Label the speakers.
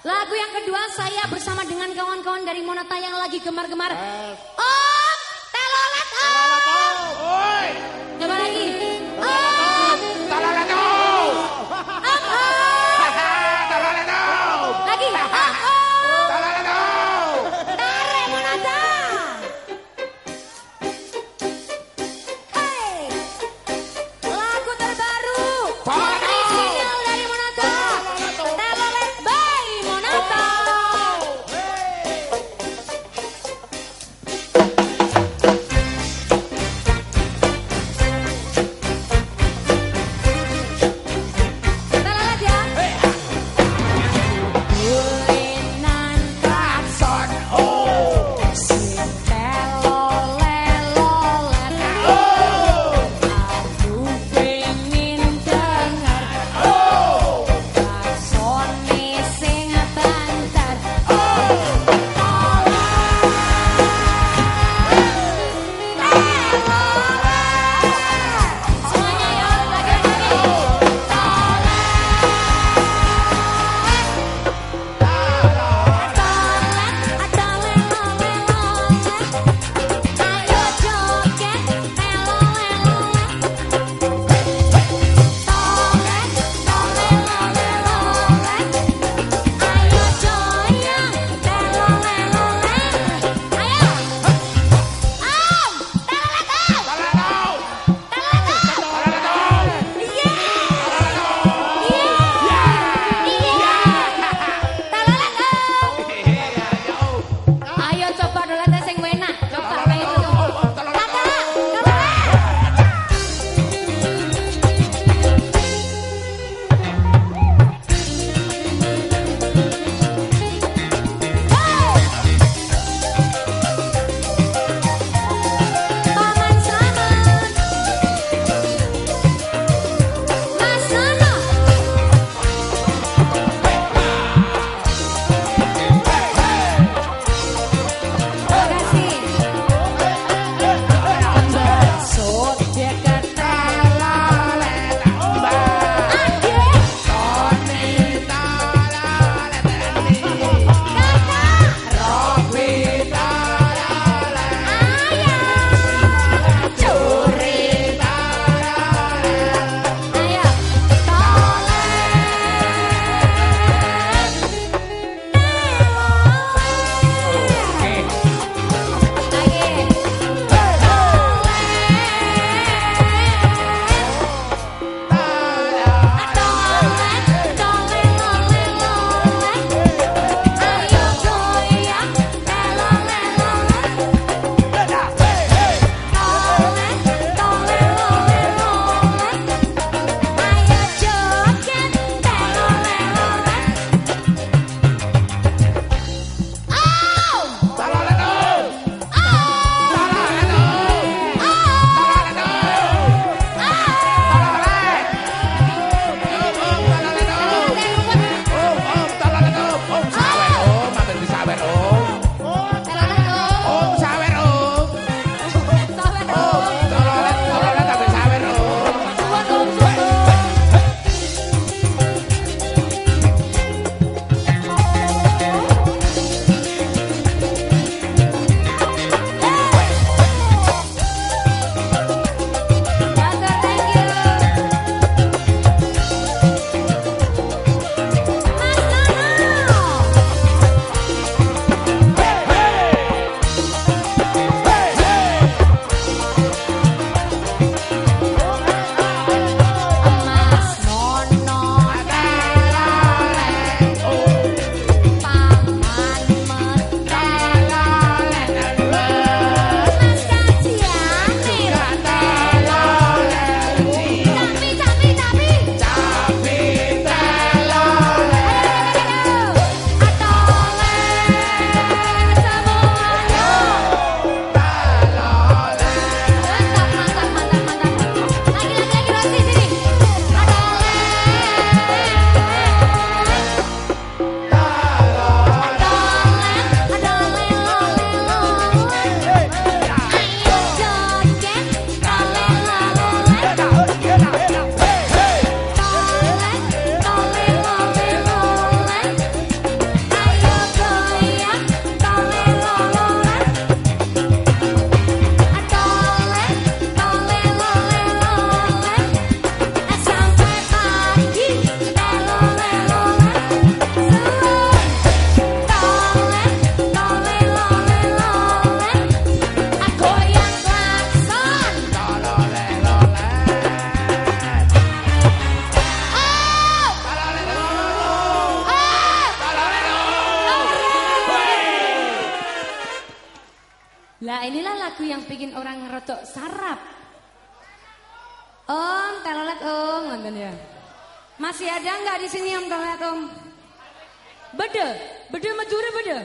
Speaker 1: Lagu yang kedua saya bersama dengan kawan-kawan dari Monata yang lagi gemar-gemar. Om, telolet om.
Speaker 2: Oi,
Speaker 1: Coba lagi. Lagu yang bikin orang ngerotok sarap. Om, telolet om, nonton ya. Masih ada nggak di sini om telolet om? Bede, bede medure bede.